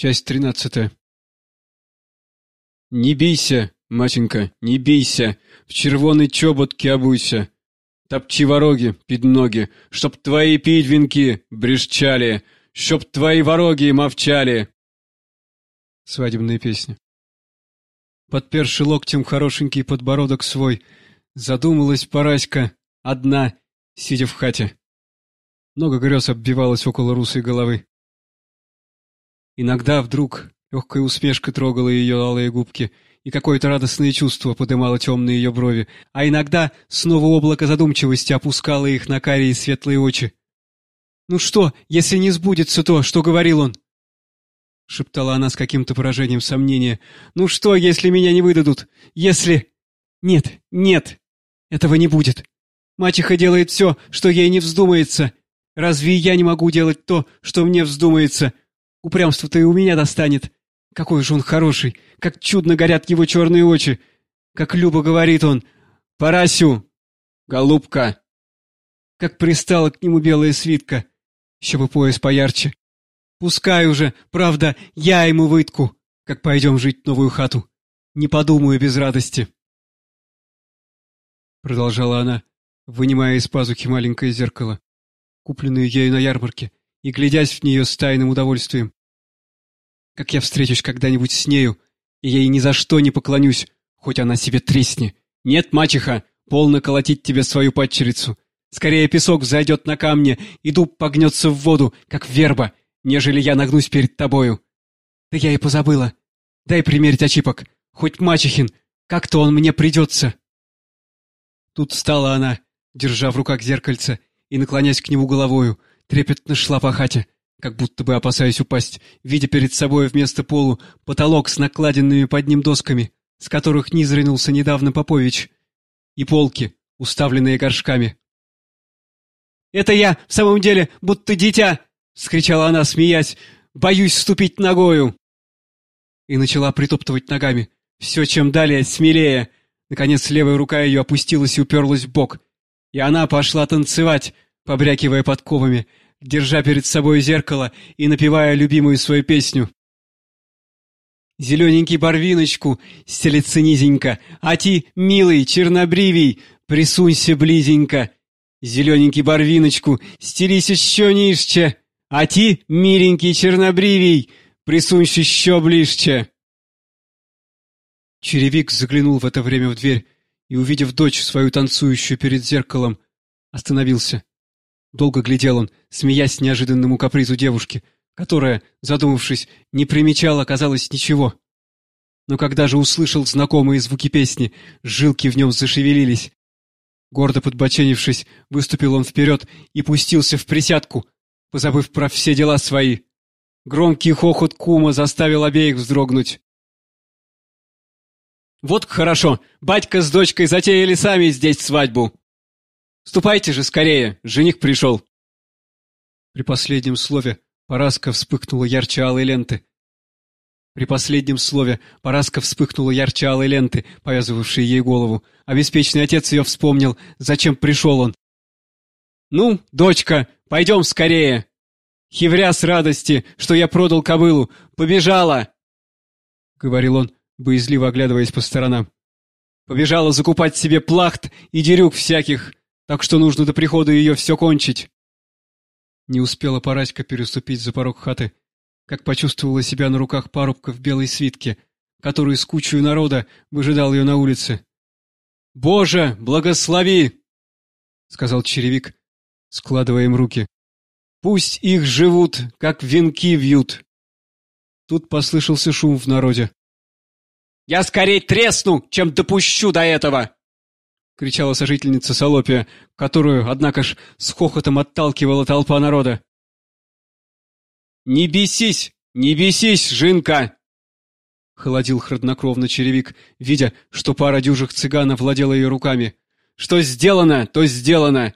Часть тринадцатая. Не бейся, матенька, не бейся, в червоной чоботке обуйся. Топчи вороги, під ноги, чтоб твои пидвинки брещали, чтоб твои вороги мовчали. Свадебная песня. Подперши локтем хорошенький подбородок свой, задумалась Параська, одна, сидя в хате. Много грез оббивалось около русой головы. Иногда вдруг легкая усмешка трогала ее алые губки, и какое-то радостное чувство подымало темные ее брови, а иногда снова облако задумчивости опускало их на карие светлые очи. «Ну что, если не сбудется то, что говорил он?» — шептала она с каким-то выражением сомнения. «Ну что, если меня не выдадут? Если...» «Нет, нет, этого не будет. Мачеха делает все, что ей не вздумается. Разве я не могу делать то, что мне вздумается?» Упрямство-то и у меня достанет. Какой же он хороший, как чудно горят его черные очи. Как Люба говорит он, «Парасю! Голубка!» Как пристала к нему белая свитка, еще бы пояс поярче. Пускай уже, правда, я ему вытку, как пойдем жить в новую хату. Не подумаю без радости. Продолжала она, вынимая из пазухи маленькое зеркало, купленное ею на ярмарке, и глядясь в нее с тайным удовольствием. Как я встречусь когда-нибудь с нею, и я ей ни за что не поклонюсь, хоть она себе тресни. Нет, мачеха, полно колотить тебе свою падчерицу. Скорее песок зайдет на камне, и дуб погнется в воду, как верба, нежели я нагнусь перед тобою. Да я и позабыла. Дай примерить очипок, хоть мачехин, как-то он мне придется. Тут встала она, держа в руках зеркальце и наклонясь к нему головою, трепетно шла по хате, как будто бы опасаясь упасть, видя перед собой вместо полу потолок с накладенными под ним досками, с которых низ ринулся недавно Попович, и полки, уставленные горшками. «Это я, в самом деле, будто дитя!» — вскричала она, смеясь. «Боюсь ступить ногою!» И начала притоптывать ногами. Все, чем далее, смелее. Наконец, левая рука ее опустилась и уперлась в бок. И она пошла танцевать, побрякивая подковами, держа перед собой зеркало и напевая любимую свою песню. Зелененький барвиночку стелется низенько, а ти, милый, чернобривий, присунься близенько. Зелененький барвиночку стелись еще нижче, а ти, миленький чернобривий, присунься еще ближче. Черевик заглянул в это время в дверь и, увидев дочь свою танцующую перед зеркалом, остановился. Долго глядел он, смеясь неожиданному капризу девушки, которая, задумавшись, не примечала, казалось, ничего. Но когда же услышал знакомые звуки песни, жилки в нем зашевелились. Гордо подбоченившись, выступил он вперед и пустился в присядку, позабыв про все дела свои. Громкий хохот кума заставил обеих вздрогнуть. «Вот хорошо! Батька с дочкой затеяли сами здесь свадьбу!» Ступайте же скорее, жених пришел!» При последнем слове Параска вспыхнула ярче алой ленты. При последнем слове Параска вспыхнула ярче алой ленты, повязывавшей ей голову, а беспечный отец ее вспомнил, зачем пришел он. «Ну, дочка, пойдем скорее!» Хивря с радости, что я продал кобылу, побежала!» — говорил он, боязливо оглядываясь по сторонам. «Побежала закупать себе плахт и дерюк всяких, так что нужно до прихода ее все кончить. Не успела Параська переступить за порог хаты, как почувствовала себя на руках парубка в белой свитке, который с кучей народа выжидал ее на улице. «Боже, благослови!» — сказал черевик, складывая им руки. «Пусть их живут, как венки вьют!» Тут послышался шум в народе. «Я скорей тресну, чем допущу до этого!» — кричала сожительница Солопия, которую, однако ж, с хохотом отталкивала толпа народа. «Не бесись! Не бесись, Жинка!» — холодил хладнокровно черевик, видя, что пара дюжих цыган владела ее руками. «Что сделано, то сделано!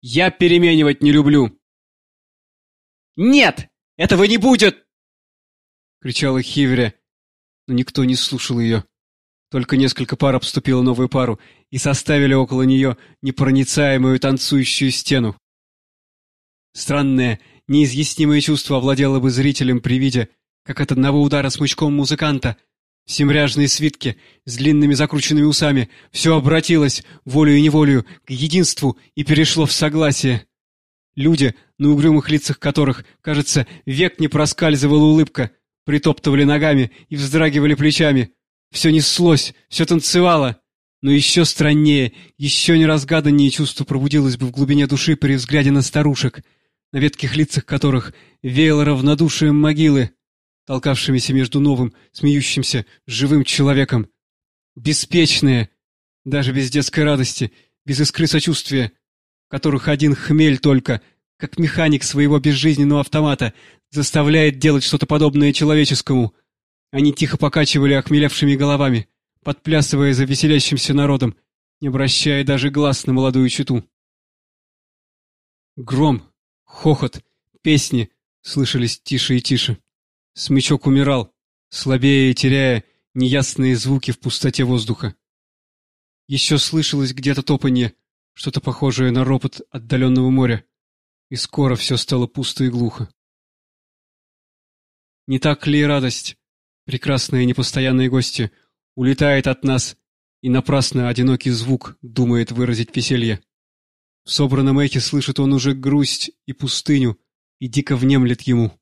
Я переменивать не люблю!» «Нет! Этого не будет!» — кричала Хиверя, но никто не слушал ее. Только несколько пар обступило новую пару и составили около нее непроницаемую танцующую стену. Странное, неизъяснимое чувство овладело бы зрителем при виде, как от одного удара смычком музыканта. Семряжные свитки с длинными закрученными усами, все обратилось, волею и неволею, к единству и перешло в согласие. Люди, на угрюмых лицах которых, кажется, век не проскальзывала улыбка, притоптывали ногами и вздрагивали плечами. Все неслось, все танцевало. Но еще страннее, еще неразгаданнее чувство пробудилось бы в глубине души при взгляде на старушек, на ветких лицах которых веяло равнодушием могилы, толкавшимися между новым, смеющимся, живым человеком. Беспечные, даже без детской радости, без искры сочувствия, которых один хмель только, как механик своего безжизненного автомата, заставляет делать что-то подобное человеческому. Они тихо покачивали охмелевшими головами, подплясывая за веселящимся народом, не обращая даже глаз на молодую читу. Гром, хохот, песни слышались тише и тише. Смычок умирал, слабее и теряя неясные звуки в пустоте воздуха. Еще слышалось где-то топанье, что-то похожее на ропот отдаленного моря, и скоро все стало пусто и глухо. Не так ли и радость, прекрасные непостоянные гости, улетает от нас, и напрасно одинокий звук думает выразить веселье. В собранном эхе слышит он уже грусть и пустыню, и дико внемлет ему.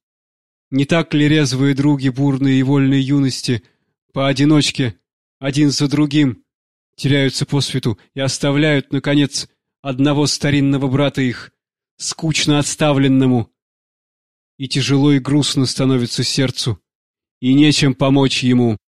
Не так ли резвые други бурные и вольные юности, поодиночке, один за другим, теряются по свету и оставляют, наконец, одного старинного брата их, скучно отставленному. И тяжело и грустно становится сердцу, и нечем помочь ему.